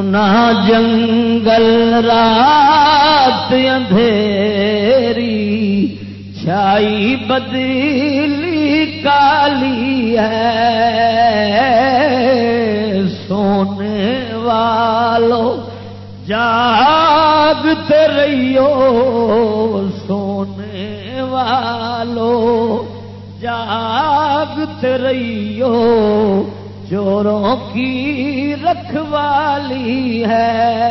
سنا جنگل رات اندھیری، چھائی بدلی کالی ہے۔ سونے والو، جاگتے رہیو۔ سونے والو، جاگتے رہیو۔ چوروں کی رکھوالی ہے۔